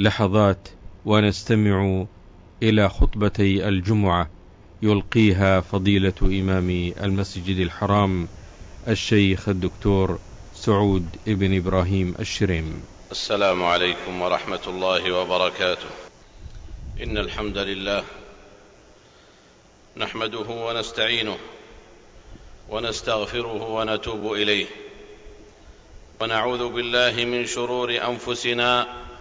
لحظات ونستمع إلى خطبتي الجمعة يلقيها فضيلة إمام المسجد الحرام الشيخ الدكتور سعود ابن إبراهيم الشريم. السلام عليكم ورحمة الله وبركاته. إن الحمد لله نحمده ونستعينه ونستغفره ونتوب إليه. ونعوذ بالله من شرور أنفسنا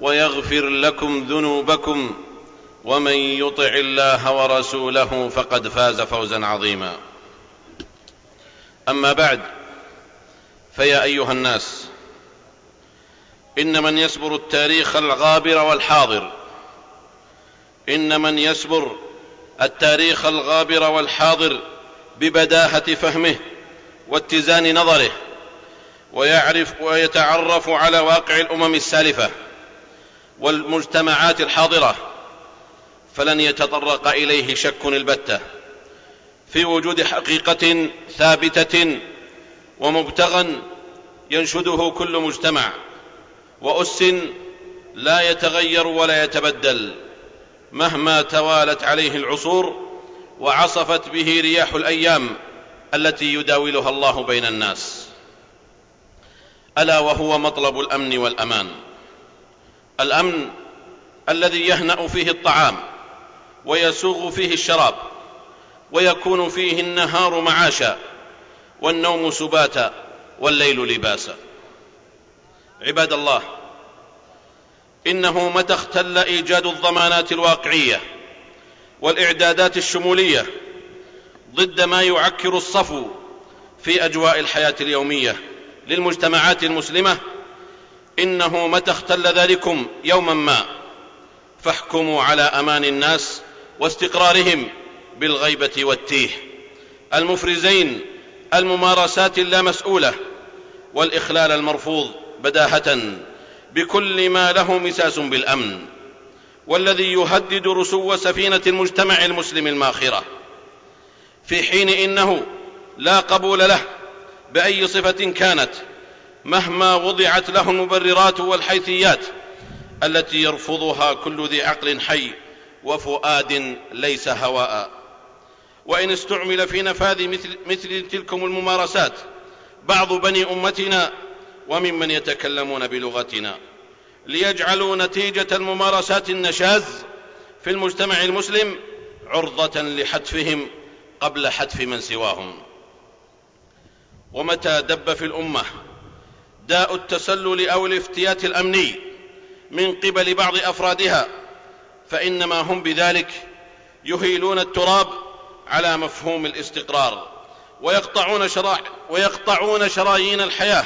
ويغفر لكم ذنوبكم ومن يطع الله ورسوله فقد فاز فوزا عظيما. أما بعد فيا أيها الناس إن من يسبر التاريخ الغابر والحاضر إن من يسبر التاريخ الغابر والحاضر ببداهة فهمه واتزان نظره ويعرف ويتعرف على واقع الأمم السالفة والمجتمعات الحاضرة فلن يتطرق إليه شك البتة. في وجود حقيقة ثابتة ومبتغى ينشده كل مجتمع وأس لا يتغير ولا يتبدل مهما توالت عليه العصور وعصفت به رياح الأيام التي يداولها الله بين الناس. ألا وهو مطلب الأمن والأمان. الأمن الذي يهنأ فيه الطعام ويسوغ فيه الشراب ويكون فيه النهار معاشا والنوم سباتا والليل لباسا. عباد الله إنه متى اختل إيجاد الضمانات الواقعية والإعدادات الشمولية ضد ما يعكر الصفو في أجواء الحياة اليومية للمجتمعات المسلمة إنه متى اختل ذلكم يوما ما. فاحكموا على أمان الناس واستقرارهم بالغيبة والتيه. المفرزين الممارسات اللامسؤوله والإخلال المرفوض بداهة بكل ما له مساس بالأمن والذي يهدد رسو سفينة المجتمع المسلم الماخرة. في حين إنه لا قبول له بأي صفة كانت مهما وضعت له المبررات والحيثيات التي يرفضها كل ذي عقل حي وفؤاد ليس هواء. وإن استعمل في نفاذ مثل, مثل تلكم الممارسات بعض بني أمتنا وممن يتكلمون بلغتنا ليجعلوا نتيجة الممارسات النشاز في المجتمع المسلم عرضة لحتفهم قبل حتف من سواهم. ومتى دب في الأمة داء التسلل أو الافتيات الأمني من قبل بعض أفرادها فإنما هم بذلك يهيلون التراب على مفهوم الاستقرار ويقطعون, شرا... ويقطعون شرايين الحياة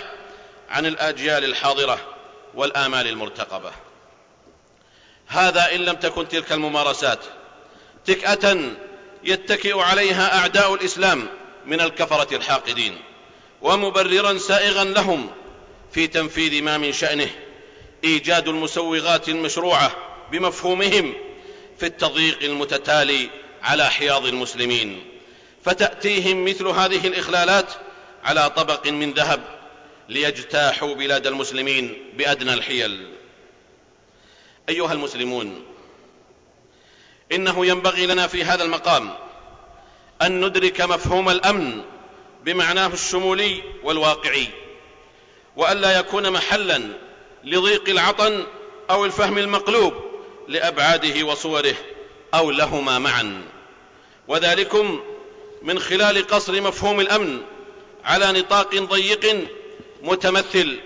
عن الأجيال الحاضرة والآمال المرتقبة. هذا إن لم تكن تلك الممارسات تكأة يتكئ عليها أعداء الإسلام من الكفرة الحاقدين ومبررا سائغا لهم في تنفيذ ما من شأنه. إيجاد المسوغات المشروعة بمفهومهم في التضييق المتتالي على حياض المسلمين. فتأتيهم مثل هذه الإخلالات على طبق من ذهب ليجتاحوا بلاد المسلمين بأدنى الحيل. أيها المسلمون إنه ينبغي لنا في هذا المقام أن ندرك مفهوم الأمن بمعناه الشمولي والواقعي. وألا يكون محلا لضيق العطن أو الفهم المقلوب لأبعاده وصوره أو لهما معا. وذلكم من خلال قصر مفهوم الأمن على نطاق ضيق متمثل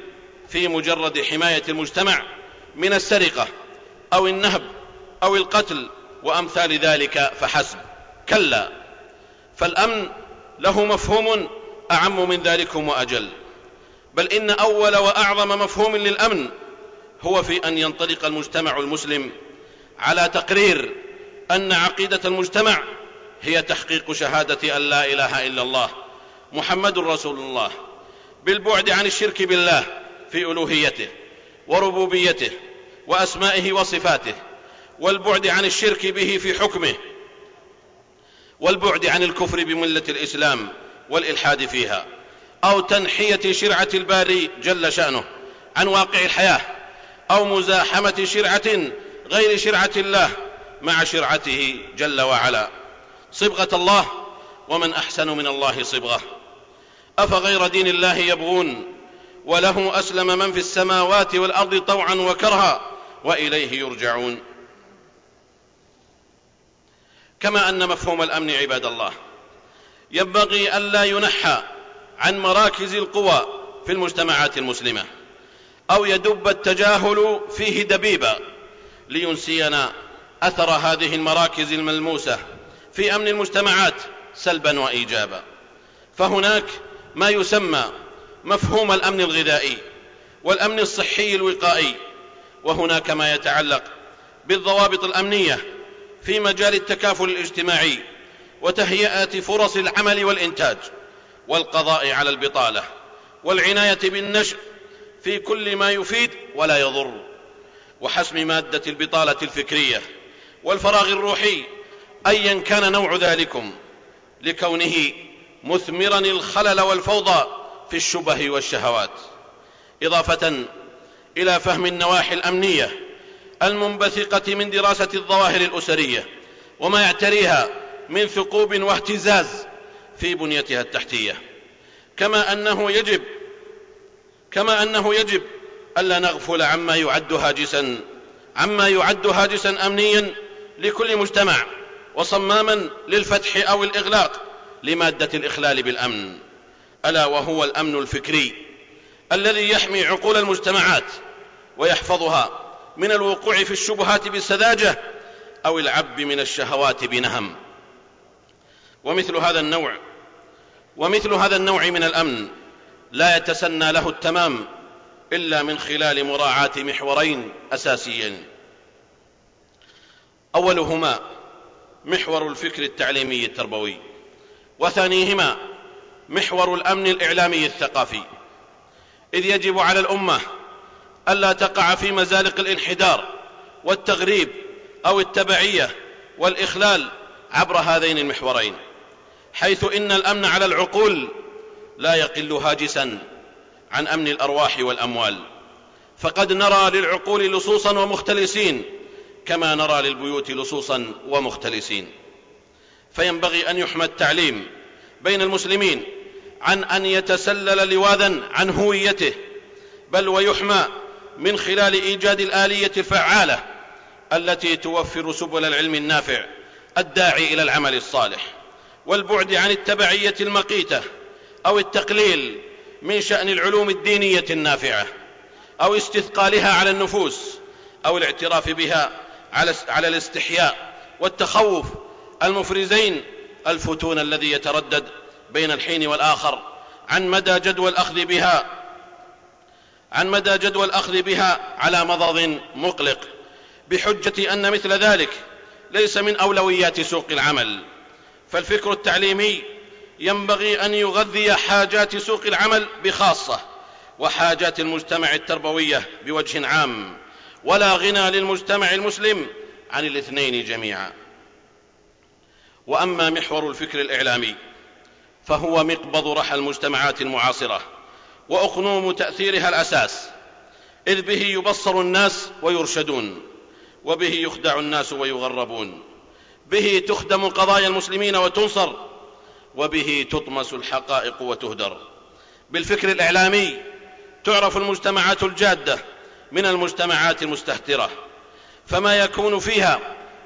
في مجرد حماية المجتمع من السرقة أو النهب أو القتل وأمثال ذلك فحسب. كلا فالأمن له مفهوم أعم من ذلكم وأجل. بل إن أول وأعظم مفهوم للأمن هو في أن ينطلق المجتمع المسلم على تقرير أن عقيدة المجتمع هي تحقيق شهادة أن لا إله إلا الله محمد رسول الله بالبعد عن الشرك بالله في ألوهيته وربوبيته وأسمائه وصفاته والبعد عن الشرك به في حكمه والبعد عن الكفر بملة الإسلام والإلحاد فيها. أو تنحية شرعة الباري جل شأنه عن واقع الحياة أو مزاحمة شرعة غير شرعة الله مع شرعته جل وعلا. صبغة الله ومن أحسن من الله صبغة. أفغير دين الله يبغون؟ وله أسلم من في السماوات والأرض طوعا وكرها وإليه يرجعون. كما أن مفهوم الأمن عباد الله. ينبغي الا ينحى عن مراكز القوى في المجتمعات المسلمة أو يدب التجاهل فيه دبيبا لينسينا أثر هذه المراكز الملموسة في أمن المجتمعات سلبا وايجابا. فهناك ما يسمى مفهوم الأمن الغذائي والأمن الصحي الوقائي وهناك ما يتعلق بالضوابط الأمنية في مجال التكافل الاجتماعي وتهيئة فرص العمل والإنتاج. والقضاء على البطالة والعناية بالنشء في كل ما يفيد ولا يضر وحسم مادة البطالة الفكرية والفراغ الروحي أيا كان نوع ذلكم لكونه مثمرا الخلل والفوضى في الشبه والشهوات. إضافة إلى فهم النواحي الأمنية المنبثقة من دراسة الظواهر الأسرية وما يعتريها من ثقوب واهتزاز في بنيتها التحتية. كما أنه يجب كما أنه يجب ألا نغفل عما يعد هاجسا عما يعد هاجسا امنيا لكل مجتمع وصماما للفتح أو الإغلاق لمادة الإخلال بالأمن. ألا وهو الأمن الفكري الذي يحمي عقول المجتمعات ويحفظها من الوقوع في الشبهات بالسذاجة أو العب من الشهوات بنهم. ومثل هذا النوع ومثل هذا النوع من الأمن لا يتسنى له التمام إلا من خلال مراعاة محورين أساسيين. أولهما محور الفكر التعليمي التربوي وثانيهما محور الأمن الإعلامي الثقافي. إذ يجب على الأمة ألا تقع في مزالق الانحدار والتغريب أو التبعية والإخلال عبر هذين المحورين. حيث إن الأمن على العقول لا يقل هاجسا عن أمن الأرواح والأموال. فقد نرى للعقول لصوصا ومختلسين كما نرى للبيوت لصوصا ومختلسين. فينبغي أن يحمى التعليم بين المسلمين عن أن يتسلل لواذا عن هويته بل ويحمى من خلال إيجاد الآلية الفعالة التي توفر سبل العلم النافع الداعي إلى العمل الصالح. والبعد عن التبعية المقيتة أو التقليل من شأن العلوم الدينية النافعة أو استثقالها على النفوس أو الاعتراف بها على الاستحياء والتخوف المفرزين الفتون الذي يتردد بين الحين والآخر عن مدى جدوى الأخذ بها عن مدى جدوى الأخذ بها على مضض مقلق بحجة أن مثل ذلك ليس من أولويات سوق العمل فالفكر التعليمي ينبغي أن يغذي حاجات سوق العمل بخاصة وحاجات المجتمع التربوية بوجه عام ولا غنى للمجتمع المسلم عن الاثنين جميعا. وأما محور الفكر الإعلامي فهو مقبض رحى المجتمعات المعاصرة وأقنوم تأثيرها الأساس إذ به يبصر الناس ويرشدون وبه يخدع الناس ويغربون. به تخدم قضايا المسلمين وتنصر وبه تطمس الحقائق وتهدر. بالفكر الإعلامي تعرف المجتمعات الجادة من المجتمعات المستهترة فما يكون فيها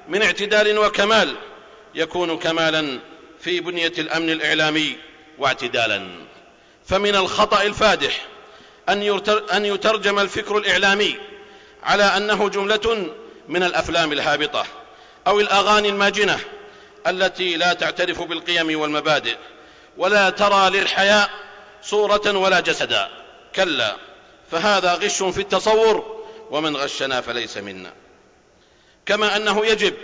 من اعتدال وكمال يكون كمالا في بنية الأمن الإعلامي واعتدالا. فمن الخطأ الفادح أن يترجم الفكر الإعلامي على أنه جملة من الأفلام الهابطة. أو الأغاني الماجنة التي لا تعترف بالقيم والمبادئ ولا ترى للحياء صورة ولا جسدا. كلا فهذا غش في التصور ومن غشنا فليس منا. كما أنه يجب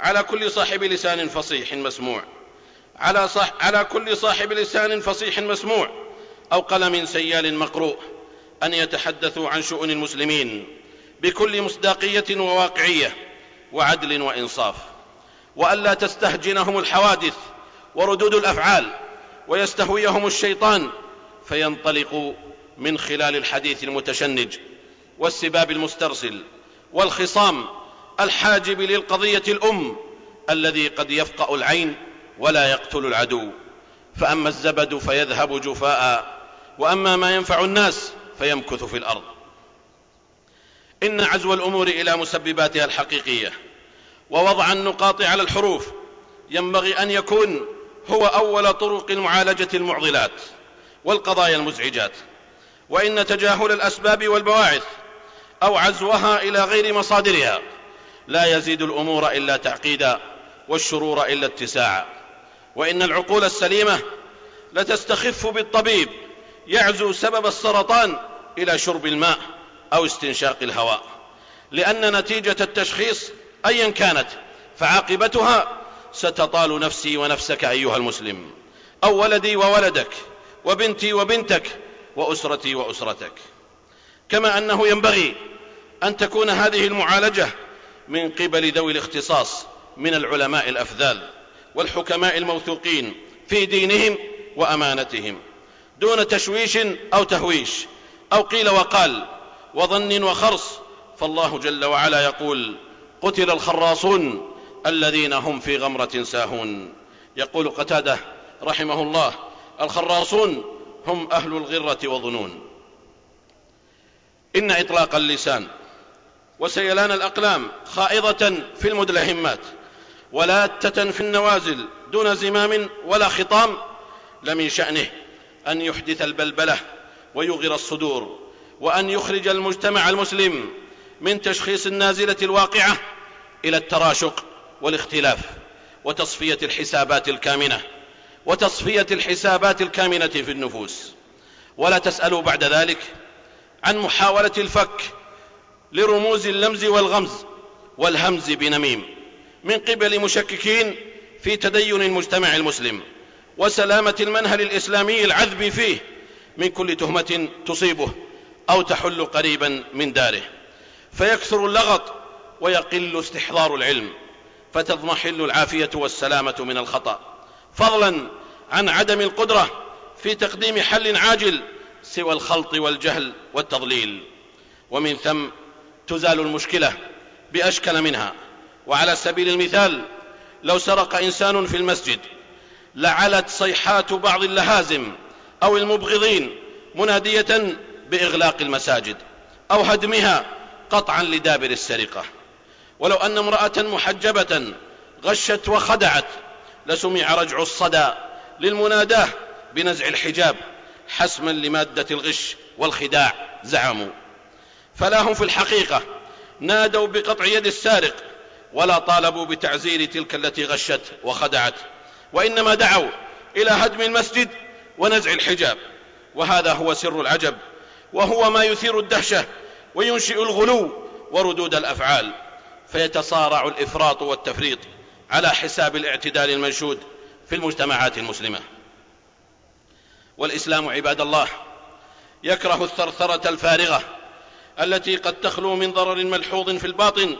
على كل صاحب لسان فصيح مسموع على, صح على كل صاحب لسان فصيح مسموع أو قلم سيال مقروء أن يتحدثوا عن شؤون المسلمين بكل مصداقية وواقعية. وعدل وإنصاف وألا تستهجنهم الحوادث وردود الأفعال ويستهويهم الشيطان فينطلقوا من خلال الحديث المتشنج والسباب المسترسل والخصام الحاجب للقضية الأم الذي قد يفقأ العين ولا يقتل العدو. فأما الزبد فيذهب جفاء وأما ما ينفع الناس فيمكث في الأرض. إن عزو الأمور إلى مسبباتها الحقيقية ووضع النقاط على الحروف ينبغي أن يكون هو أول طرق معالجه المعضلات والقضايا المزعجات. وإن تجاهل الأسباب والبواعث أو عزوها إلى غير مصادرها لا يزيد الأمور إلا تعقيدا والشرور إلا اتساعا. وإن العقول السليمة لتستخف بالطبيب يعزو سبب السرطان إلى شرب الماء. أو استنشاق الهواء. لأن نتيجة التشخيص ايا كانت فعاقبتها ستطال نفسي ونفسك أيها المسلم. أو ولدي وولدك وبنتي وبنتك وأسرتي وأسرتك. كما أنه ينبغي أن تكون هذه المعالجة من قبل ذوي الاختصاص من العلماء الأفذال والحكماء الموثوقين في دينهم وأمانتهم. دون تشويش أو تهويش أو قيل وقال وظن وخرص. فالله جل وعلا يقول قتل الخراصون الذين هم في غمرة ساهون. يقول قتادة رحمه الله الخراصون هم أهل الغرة وظنون إن إطلاق اللسان وسيلان الأقلام خائضة في المدلهمات ولاتة في النوازل دون زمام ولا خطام لمن شأنه أن يحدث البلبلة ويغر الصدور. وأن يخرج المجتمع المسلم من تشخيص النازلة الواقعة إلى التراشق والاختلاف وتصفية الحسابات الكامنة وتصفية الحسابات الكامنة في النفوس. ولا تسألوا بعد ذلك عن محاولة الفك لرموز اللمز والغمز والهمز بنميم من قبل مشككين في تدين المجتمع المسلم وسلامة المنهل الإسلامي العذب فيه من كل تهمة تصيبه. أو تحل قريبا من داره. فيكثر اللغط ويقل استحضار العلم فتضمحل العافية والسلامة من الخطأ. فضلا عن عدم القدرة في تقديم حل عاجل سوى الخلط والجهل والتضليل. ومن ثم تزال المشكلة بأشكل منها. وعلى سبيل المثال لو سرق إنسان في المسجد لعلت صيحات بعض اللهازم أو المبغضين منادية بإغلاق المساجد أو هدمها قطعا لدابر السرقة. ولو أن امرأة محجبة غشت وخدعت لسمع رجع الصدى للمناداه بنزع الحجاب حسما لمادة الغش والخداع زعموا. فلا هم في الحقيقة نادوا بقطع يد السارق ولا طالبوا بتعزير تلك التي غشت وخدعت وإنما دعوا إلى هدم المسجد ونزع الحجاب. وهذا هو سر العجب وهو ما يثير الدهشة وينشئ الغلو وردود الأفعال. فيتصارع الإفراط والتفريط على حساب الاعتدال المنشود في المجتمعات المسلمة. والإسلام عباد الله يكره الثرثرة الفارغة التي قد تخلو من ضرر ملحوظ في الباطن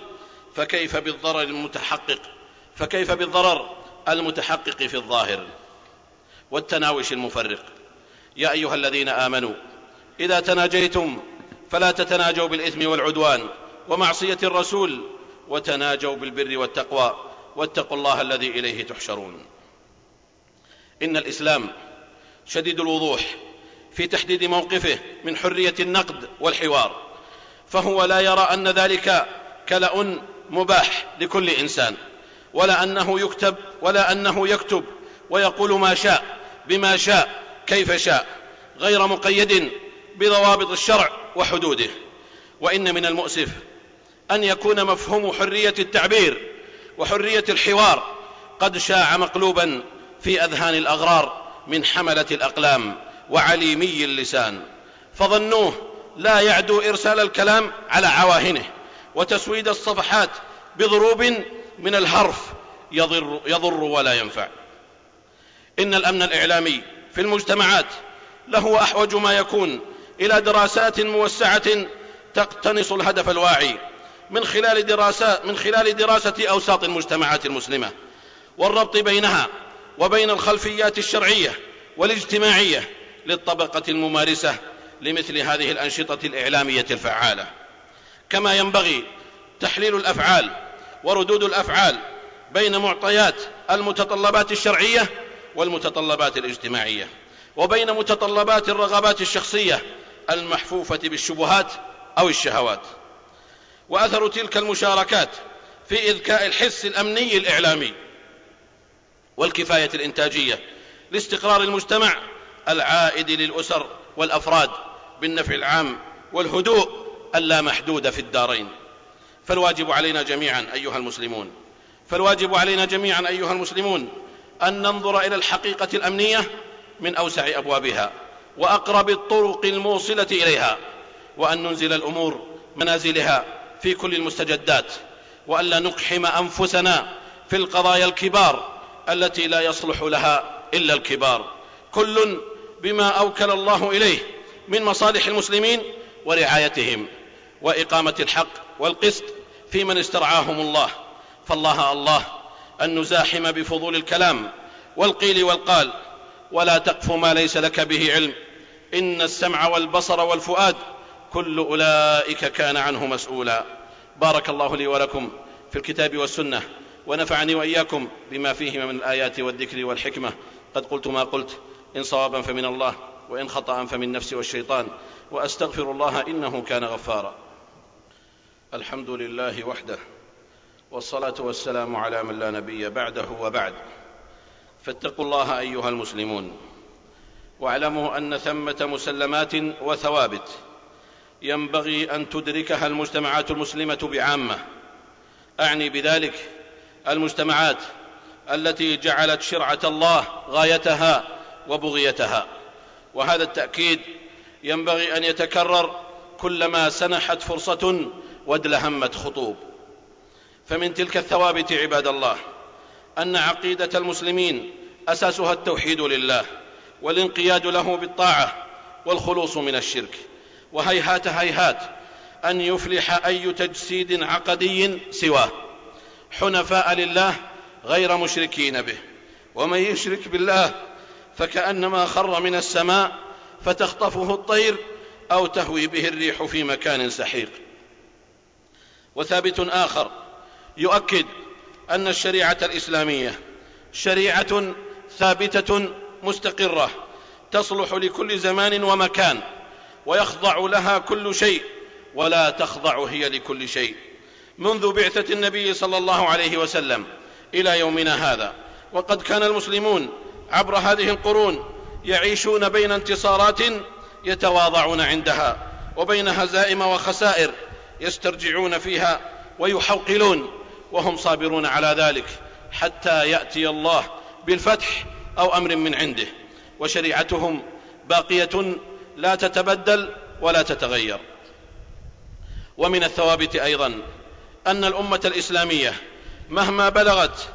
فكيف بالضرر المتحقق فكيف بالضرر المتحقق في الظاهر؟ والتناوش المفرق. يا أيها الذين آمنوا إذا تناجيتم فلا تتناجوا بالإثم والعدوان ومعصية الرسول وتناجوا بالبر والتقوى واتقوا الله الذي إليه تحشرون. إن الإسلام شديد الوضوح في تحديد موقفه من حرية النقد والحوار فهو لا يرى أن ذلك كلا مباح لكل إنسان ولا أنه يكتب ولا أنه يكتب ويقول ما شاء بما شاء كيف شاء غير مقيد بضوابط الشرع وحدوده. وإن من المؤسف أن يكون مفهوم حرية التعبير وحرية الحوار قد شاع مقلوبا في أذهان الأغرار من حملة الأقلام وعليمي اللسان. فظنوه لا يعدو إرسال الكلام على عواهنه وتسويد الصفحات بضروب من الهرف يضر, يضر ولا ينفع. إن الأمن الإعلامي في المجتمعات له أحوج ما يكون إلى دراسات موسعة تقتنص الهدف الواعي من خلال دراسات من خلال دراسة أوساط المجتمعات المسلمة والربط بينها وبين الخلفيات الشرعية والاجتماعية للطبقة الممارسة لمثل هذه الأنشطة الإعلامية الفعالة. كما ينبغي تحليل الأفعال وردود الأفعال بين معطيات المتطلبات الشرعية والمتطلبات الاجتماعية وبين متطلبات الرغبات الشخصية المحفوفة بالشبهات أو الشهوات. وأثر تلك المشاركات في إذكاء الحس الأمني الإعلامي والكفاية الإنتاجية لاستقرار المجتمع العائد للأسر والأفراد بالنفع العام والهدوء اللامحدود في الدارين. فالواجب علينا جميعا أيها المسلمون فالواجب علينا جميعا أيها المسلمون أن ننظر إلى الحقيقة الأمنية من أوسع أبوابها. وأقرب الطرق الموصلة إليها وأن ننزل الأمور منازلها في كل المستجدات وألا نقحم أنفسنا في القضايا الكبار التي لا يصلح لها إلا الكبار. كل بما أوكل الله إليه من مصالح المسلمين ورعايتهم وإقامة الحق والقسط في من استرعاهم الله. فالله الله أن نزاحم بفضول الكلام والقيل والقال ولا تقف ما ليس لك به علم. إن السمع والبصر والفؤاد كل أولئك كان عنه مسؤولا. بارك الله لي ولكم في الكتاب والسنة ونفعني وإياكم بما فيهما من الآيات والذكر والحكمة. قد قلت ما قلت إن صوابا فمن الله وإن خطأ فمن نفسي والشيطان. وأستغفر الله إنه كان غفارا. الحمد لله وحده والصلاة والسلام على من لا نبي بعده وبعد. فاتقوا الله أيها المسلمون. واعلموا أن ثمة مسلمات وثوابت. ينبغي أن تدركها المجتمعات المسلمة بعامة. أعني بذلك المجتمعات التي جعلت شرعة الله غايتها وبغيتها. وهذا التأكيد ينبغي أن يتكرر كلما سنحت فرصة وادلهمت خطوب. فمن تلك الثوابت عباد الله أن عقيدة المسلمين أساسها التوحيد لله والانقياد له بالطاعة والخلوص من الشرك. وهيهات هيهات أن يفلح أي تجسيد عقدي سواه. حنفاء لله غير مشركين به. ومن يشرك بالله فكأنما خر من السماء فتخطفه الطير أو تهوي به الريح في مكان سحيق. وثابت آخر يؤكد أن الشريعة الإسلامية شريعة ثابتة مستقرة تصلح لكل زمان ومكان ويخضع لها كل شيء ولا تخضع هي لكل شيء. منذ بعثة النبي صلى الله عليه وسلم إلى يومنا هذا وقد كان المسلمون عبر هذه القرون يعيشون بين انتصارات يتواضعون عندها وبين هزائم وخسائر يسترجعون فيها ويحوقلون. وهم صابرون على ذلك حتى يأتي الله بالفتح أو أمر من عنده. وشريعتهم باقية لا تتبدل ولا تتغير. ومن الثوابت أيضا أن الأمة الإسلامية مهما بلغت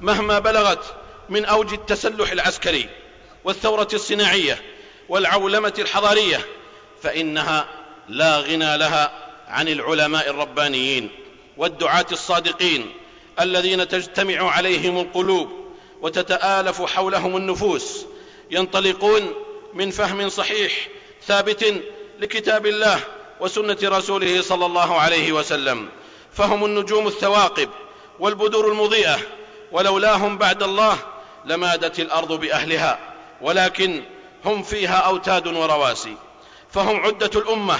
مهما بلغت من أوج التسلح العسكري والثورة الصناعية والعولمة الحضارية فإنها لا غنى لها عن العلماء الربانيين. والدعاة الصادقين الذين تجتمع عليهم القلوب وتتآلف حولهم النفوس ينطلقون من فهم صحيح ثابت لكتاب الله وسنة رسوله صلى الله عليه وسلم فهم النجوم الثواقب والبدور المضيئة ولولاهم بعد الله لمادت الأرض بأهلها ولكن هم فيها أوتاد ورواسي فهم عدة الأمة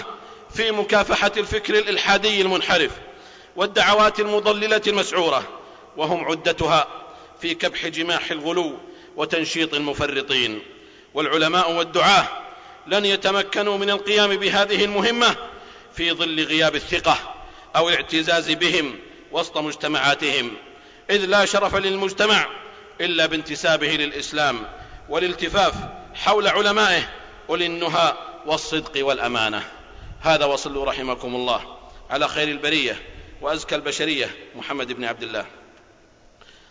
في مكافحة الفكر الإلحادي المنحرف. والدعوات المضللة المسعورة وهم عدتها في كبح جماح الغلو وتنشيط المفرطين. والعلماء والدعاة لن يتمكنوا من القيام بهذه المهمة في ظل غياب الثقة أو الاعتزاز بهم وسط مجتمعاتهم إذ لا شرف للمجتمع إلا بانتسابه للإسلام والالتفاف حول علمائه اولي النهى والصدق والأمانة. هذا وصلوا رحمكم الله على خير البرية. وأزكى البشرية محمد بن عبد الله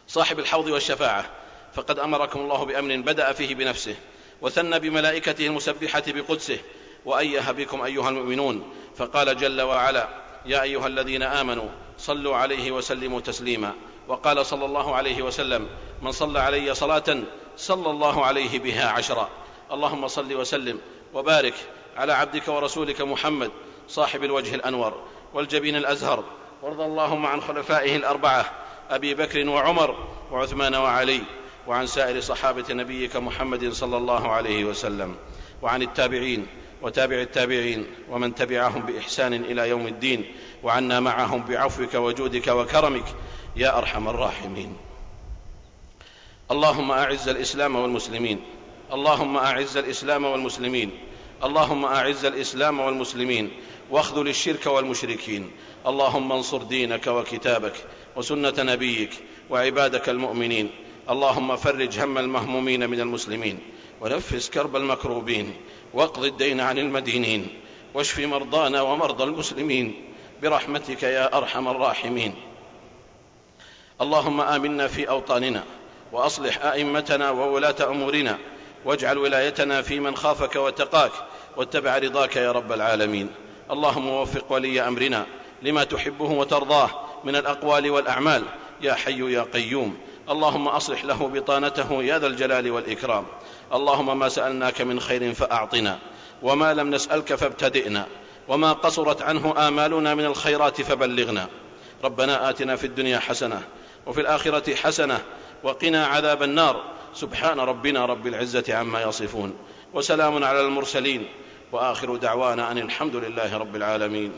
صاحب الحوض والشفاعة فقد أمركم الله بأمر بدأ فيه بنفسه وثنى بملائكته المسبحة بقدسه وايه بكم أيها المؤمنون فقال جل وعلا يا أيها الذين آمنوا صلوا عليه وسلموا تسليما وقال صلى الله عليه وسلم من صلى علي صلاة صلى الله عليه بها عشرا. اللهم صل وسلم وبارك على عبدك ورسولك محمد صاحب الوجه الأنور والجبين الأزهر وارض اللهم عن خلفائه الأربعة أبي بكر وعمر وعثمان وعلي وعن سائر صحابة نبيك محمد صلى الله عليه وسلم وعن التابعين وتابع التابعين ومن تبعهم بإحسان إلى يوم الدين وعنا معهم بعفوك وجودك وكرمك يا أرحم الراحمين. اللهم أعز الإسلام والمسلمين. اللهم أعز الإسلام والمسلمين. اللهم أعز الإسلام والمسلمين. واخذل الشرك والمشركين. اللهم انصر دينك وكتابك وسنة نبيك وعبادك المؤمنين. اللهم فرج هم المهمومين من المسلمين. ونفس كرب المكروبين. واقض الدين عن المدينين. واشف مرضانا ومرضى المسلمين. برحمتك يا أرحم الراحمين. اللهم آمنا في أوطاننا. وأصلح أئمتنا وولاة أمورنا. واجعل ولايتنا في من خافك واتقاك. واتبع رضاك يا رب العالمين. اللهم وفق ولي أمرنا. لما تحبه وترضاه من الأقوال والأعمال. يا حي يا قيوم اللهم أصلح له بطانته يا ذا الجلال والإكرام. اللهم ما سألناك من خير فأعطنا وما لم نسألك فابتدئنا وما قصرت عنه آمالنا من الخيرات فبلغنا. ربنا آتنا في الدنيا حسنة وفي الآخرة حسنة وقنا عذاب النار. سبحان ربنا رب العزة عما يصفون وسلام على المرسلين وآخر دعوانا أن الحمد لله رب العالمين.